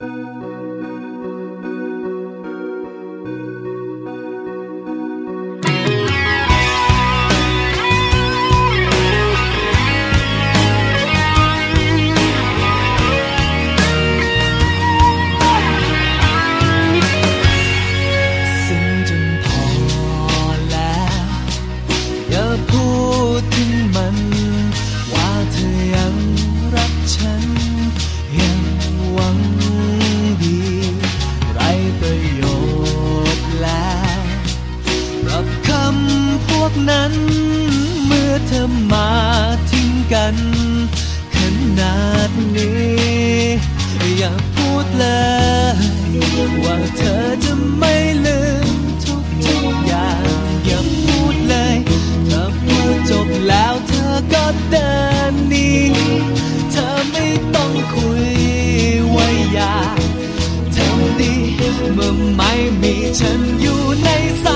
สิ่ นั้น เมื่อเธอมาทิ้งกัน ขนาดนี้ อย่าพูดเลยว่าเธอจะไม่ลืมทุกทุกอย่าง อย่าพูดเลยเธอพูดจบแล้วเธอก็เดินหนีเธอไม่ต้องคุยไว้อย่าทำดีเมื่อไม่มีฉันอยู่ในส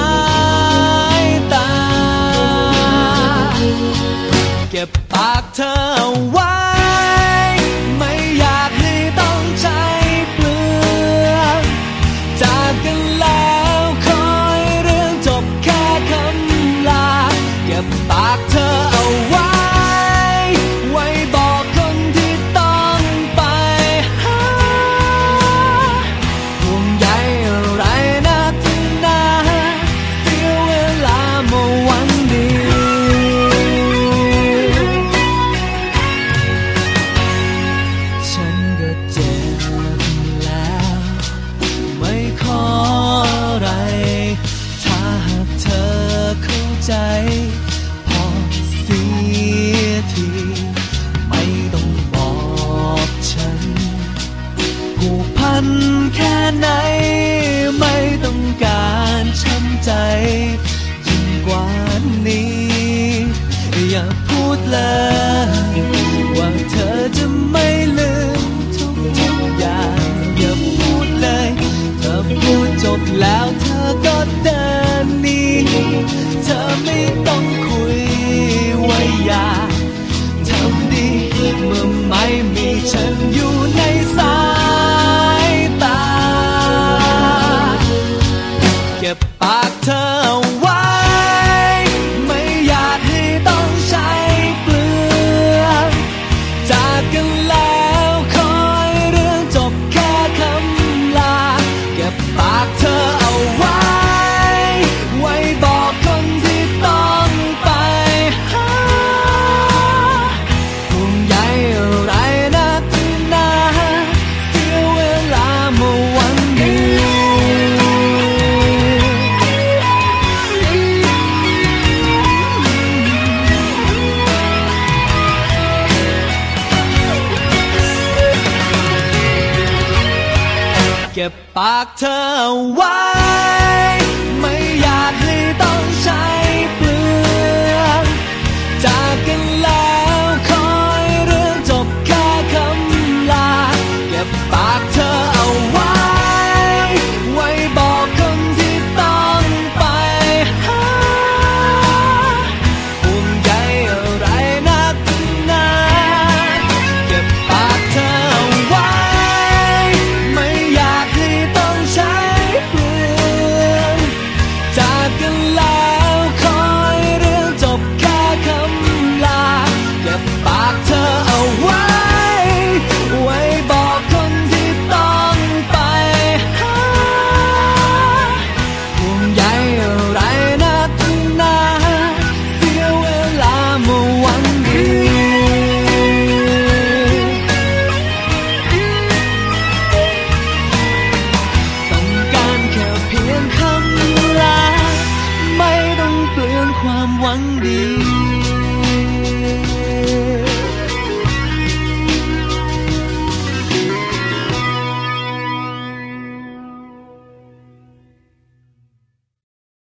ใจ พอเสียทีไม่ต้องบอกฉัน ผูกพันแค่ไหน ไม่ต้องการช้ำใจ ยิ่งกว่านี้ อย่าพูดเลยว่าเธอจะไม่ลืมทุกทุกอย่าง อย่าพูดเลย เธอพูดจบแล้วเธอก็เดิน เมื่อไม่มีฉันอยู่ในสายตา เก็บปากเธอ ก็บปากเธอไว้